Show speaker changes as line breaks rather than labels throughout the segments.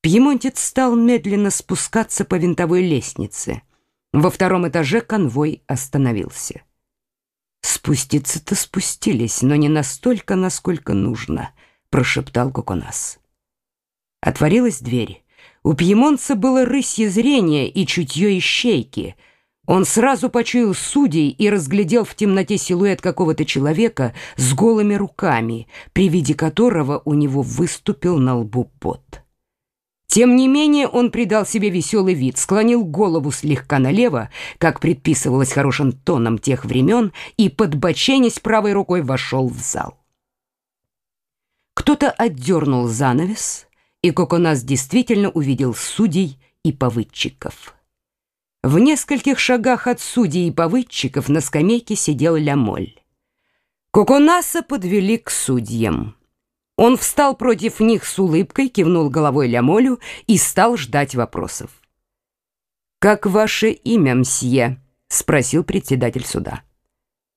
Пьемонтец стал медленно спускаться по винтовой лестнице. Во втором этаже конвой остановился. «Спуститься-то спустились, но не настолько, насколько нужно», — прошептал Коконас. Отворилась дверь. У пьемонца было рысье зрение и чутье ищейки. Он сразу почуял судей и разглядел в темноте силуэт какого-то человека с голыми руками, при виде которого у него выступил на лбу пот. Тем не менее он придал себе веселый вид, склонил голову слегка налево, как предписывалось хорошим тоном тех времен, и, подбоченясь правой рукой, вошел в зал. Кто-то отдернул занавес, и Коконас действительно увидел судей и повыдчиков. В нескольких шагах от судей и повыдчиков на скамейке сидел Лямоль. Коконаса подвели к судьям. Он встал против них с улыбкой, кивнул головой Лямолю и стал ждать вопросов. «Как ваше имя, мсье?» — спросил председатель суда.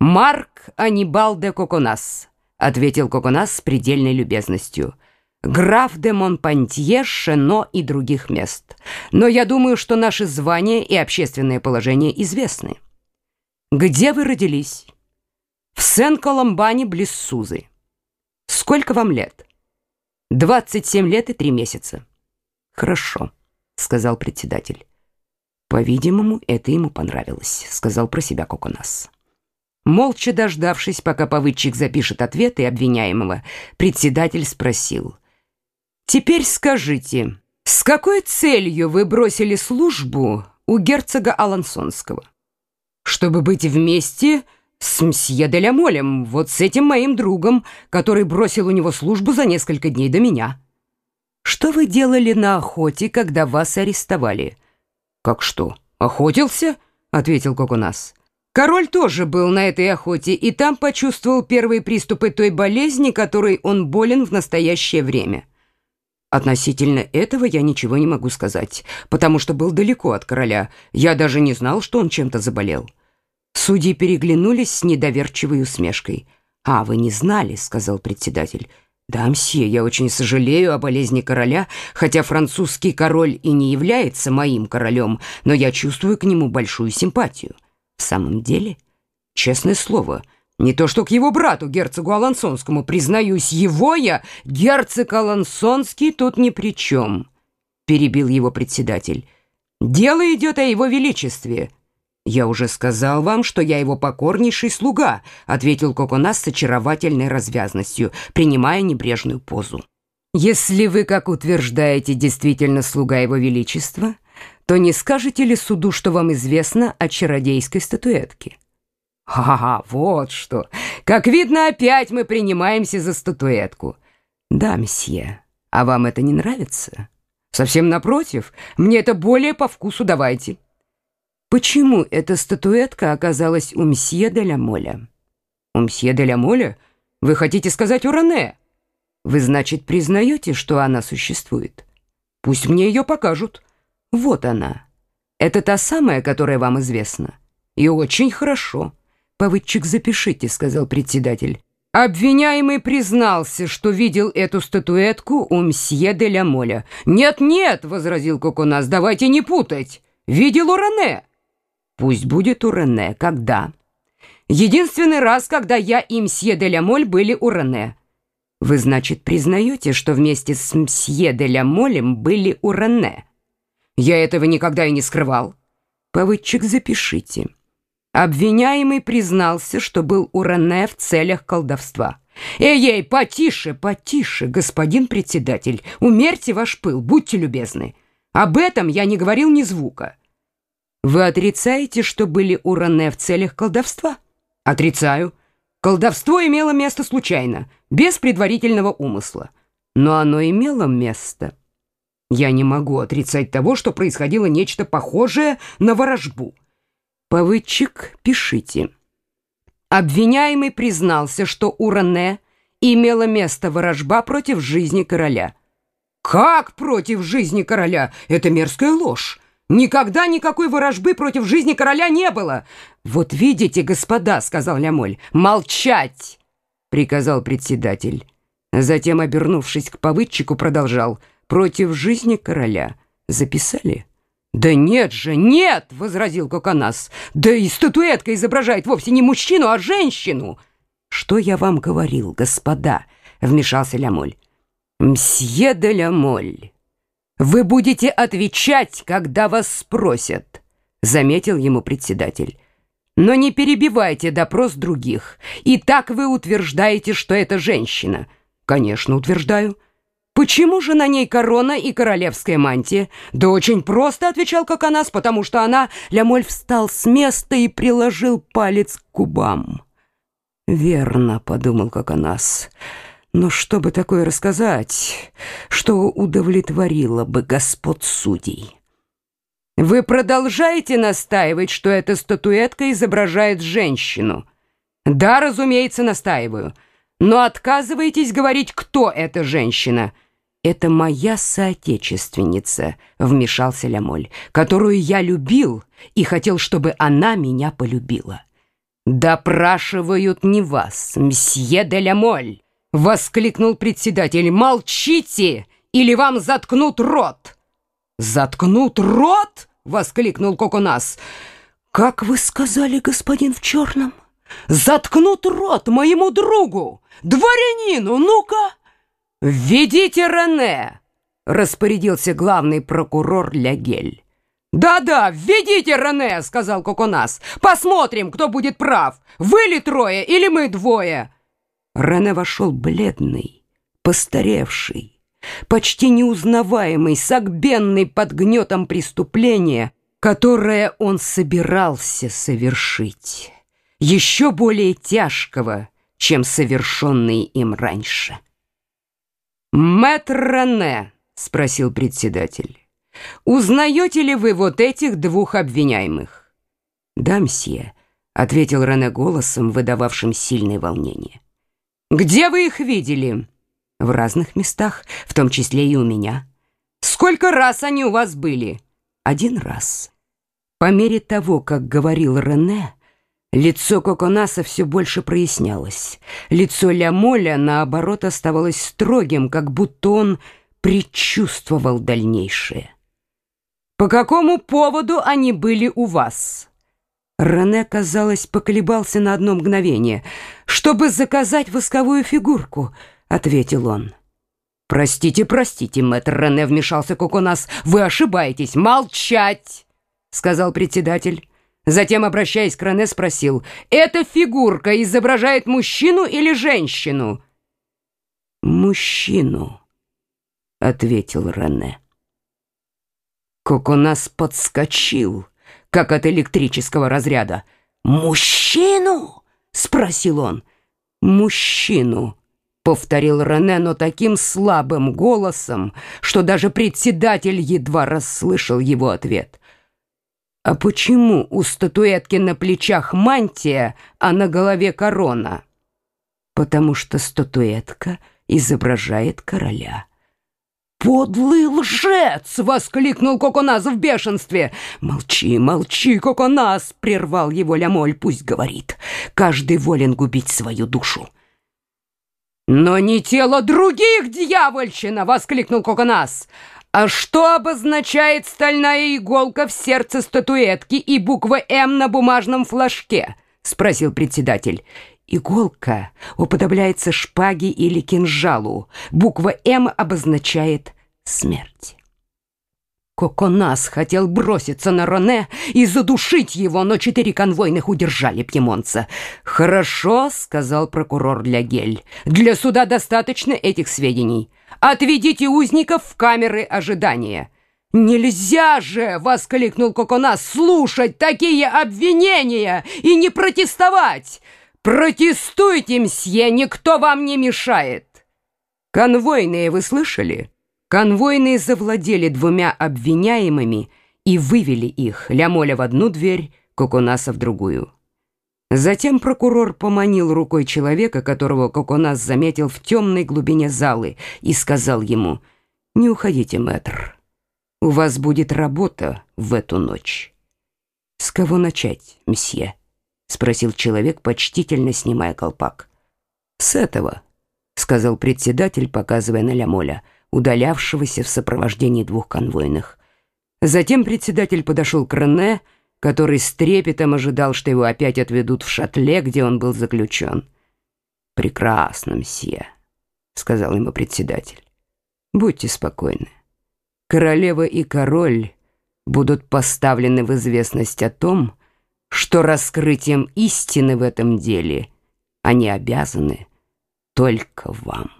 «Марк Анибал де Коконас», — ответил Коконас с предельной любезностью. «Граф де Монпантье, Шено и других мест. Но я думаю, что наши звания и общественное положение известны». «Где вы родились?» «В Сен-Коломбане, близ Сузы». Сколько вам лет? Двадцать семь лет и три месяца. Хорошо, сказал председатель. По-видимому, это ему понравилось, сказал про себя Коконас. Молча дождавшись, пока повыдчик запишет ответы обвиняемого, председатель спросил. «Теперь скажите, с какой целью вы бросили службу у герцога Алансонского? Чтобы быть вместе с мсье де Молем, вот с этим моим другом, который бросил у него службу за несколько дней до меня. Что вы делали на охоте, когда вас арестовали? Как что, охотился? Ответил Кокунас. Король тоже был на этой охоте и там почувствовал первые приступы той болезни, которой он болен в настоящее время. Относительно этого я ничего не могу сказать, потому что был далеко от короля. Я даже не знал, что он чем-то заболел. Судьи переглянулись с недоверчивой усмешкой. «А, вы не знали», — сказал председатель. «Да, мсье, я очень сожалею о болезни короля, хотя французский король и не является моим королем, но я чувствую к нему большую симпатию. В самом деле, честное слово, не то что к его брату, герцогу Алансонскому, признаюсь, его я, герцог Алансонский, тут ни при чем», — перебил его председатель. «Дело идет о его величестве». «Я уже сказал вам, что я его покорнейший слуга», ответил Коконас с очаровательной развязностью, принимая небрежную позу. «Если вы, как утверждаете, действительно слуга его величества, то не скажете ли суду, что вам известно о чародейской статуэтке?» «Ха-ха, вот что! Как видно, опять мы принимаемся за статуэтку!» «Да, месье, а вам это не нравится?» «Совсем напротив, мне это более по вкусу давайте». Почему эта статуэтка оказалась у мсье де ля Моля? У мсье де ля Моля? Вы хотите сказать у Рене? Вы, значит, признаете, что она существует? Пусть мне ее покажут. Вот она. Это та самая, которая вам известна. И очень хорошо. Повыдчик запишите, сказал председатель. Обвиняемый признался, что видел эту статуэтку у мсье де ля Моля. «Нет-нет», — возразил Коконас, — «давайте не путать. Видел у Рене». Пусть будет у Рене. Когда? Единственный раз, когда я и мсье де ля Моль были у Рене. Вы, значит, признаете, что вместе с мсье де ля Молем были у Рене? Я этого никогда и не скрывал. Повыдчик запишите. Обвиняемый признался, что был у Рене в целях колдовства. «Эй-ей, потише, потише, господин председатель, умерьте ваш пыл, будьте любезны. Об этом я не говорил ни звука». Вы отрицаете, что были у Рене в целях колдовства? Отрицаю. Колдовство имело место случайно, без предварительного умысла. Но оно имело место. Я не могу отрицать того, что происходило нечто похожее на ворожбу. Повыдчик, пишите. Обвиняемый признался, что у Рене имела место ворожба против жизни короля. Как против жизни короля? Это мерзкая ложь. Никогда никакой ворожбы против жизни короля не было. Вот видите, господа, сказал Лямоль. Молчать, приказал председатель. Затем, обернувшись к повыдчику, продолжал: против жизни короля. Записали? «Да нет же, нет!» — возразил Коконас. «Да и статуэтка изображает вовсе не мужчину, а женщину!» «Что я вам говорил, господа?» — вмешался Лямоль. «Мсье де Лямоль, вы будете отвечать, когда вас спросят», — заметил ему председатель. «Но не перебивайте допрос других. И так вы утверждаете, что это женщина». «Конечно, утверждаю». «Почему же на ней корона и королевская мантия?» «Да очень просто», — отвечал Коконас, «потому что она...» Лямоль встал с места и приложил палец к губам. «Верно», — подумал Коконас, «но что бы такое рассказать, что удовлетворило бы господ судей?» «Вы продолжаете настаивать, что эта статуэтка изображает женщину?» «Да, разумеется, настаиваю. Но отказываетесь говорить, кто эта женщина?» «Это моя соотечественница», — вмешался Лямоль, «которую я любил и хотел, чтобы она меня полюбила». «Допрашивают не вас, мсье де Лямоль!» — воскликнул председатель. «Молчите, или вам заткнут рот!» «Заткнут рот?» — воскликнул Коконас. «Как вы сказали, господин в черном?» «Заткнут рот моему другу, дворянину, ну-ка!» «Введите Рене!» — распорядился главный прокурор Лягель. «Да-да, введите Рене!» — сказал Коконас. «Посмотрим, кто будет прав, вы ли трое или мы двое!» Рене вошел бледный, постаревший, почти неузнаваемый, согбенный под гнетом преступления, которое он собирался совершить, еще более тяжкого, чем совершенный им раньше. «Мэтр Рене», — спросил председатель, — «узнаете ли вы вот этих двух обвиняемых?» «Да, мсье», — ответил Рене голосом, выдававшим сильное волнение. «Где вы их видели?» «В разных местах, в том числе и у меня». «Сколько раз они у вас были?» «Один раз». По мере того, как говорил Рене, Лицо Коконаса все больше прояснялось. Лицо Лямоля, наоборот, оставалось строгим, как будто он предчувствовал дальнейшее. «По какому поводу они были у вас?» Рене, казалось, поколебался на одно мгновение. «Чтобы заказать восковую фигурку», — ответил он. «Простите, простите, мэтр Рене», — вмешался Коконас. «Вы ошибаетесь. Молчать!» — сказал председатель. Затем, обращаясь к Рене, спросил, «Эта фигурка изображает мужчину или женщину?» «Мужчину», — ответил Рене. Коконас подскочил, как от электрического разряда. «Мужчину?» — спросил он. «Мужчину», — повторил Рене, но таким слабым голосом, что даже председатель едва расслышал его ответ. А почему у статуэтки на плечах мантия, а на голове корона? Потому что статуэтка изображает короля. «Подлый лжец!» — воскликнул Коконас в бешенстве. «Молчи, молчи, Коконас!» — прервал его Лямоль. «Пусть говорит. Каждый волен губить свою душу». «Но не тело других, дьявольщина!» — воскликнул Коконас. А что обозначает стальная иголка в сердце статуэтки и буква «М» на бумажном флажке? Спросил председатель. Иголка уподобляется шпаге или кинжалу. Буква «М» обозначает смерть. Коконас хотел броситься на Роне и задушить его, но четыре конвойных удержали пьемонца. «Хорошо», — сказал прокурор Лягель, — «для суда достаточно этих сведений». Отведите узников в камеры ожидания». «Нельзя же!» — воскликнул Коконас «слушать такие обвинения и не протестовать! Протестуйте, мсье, никто вам не мешает!» «Конвойные, вы слышали?» Конвойные завладели двумя обвиняемыми и вывели их, Лямоля в одну дверь, Коконаса в другую. Затем прокурор поманил рукой человека, которого Коконас заметил в темной глубине залы, и сказал ему, «Не уходите, мэтр. У вас будет работа в эту ночь». «С кого начать, мсье?» — спросил человек, почтительно снимая колпак. «С этого», — сказал председатель, показывая на Лямоля. удалявшегося в сопровождении двух конвойных. Затем председатель подошел к Рене, который с трепетом ожидал, что его опять отведут в шатле, где он был заключен. «Прекрасно, мсье», — сказал ему председатель. «Будьте спокойны. Королева и король будут поставлены в известность о том, что раскрытием истины в этом деле они обязаны только вам».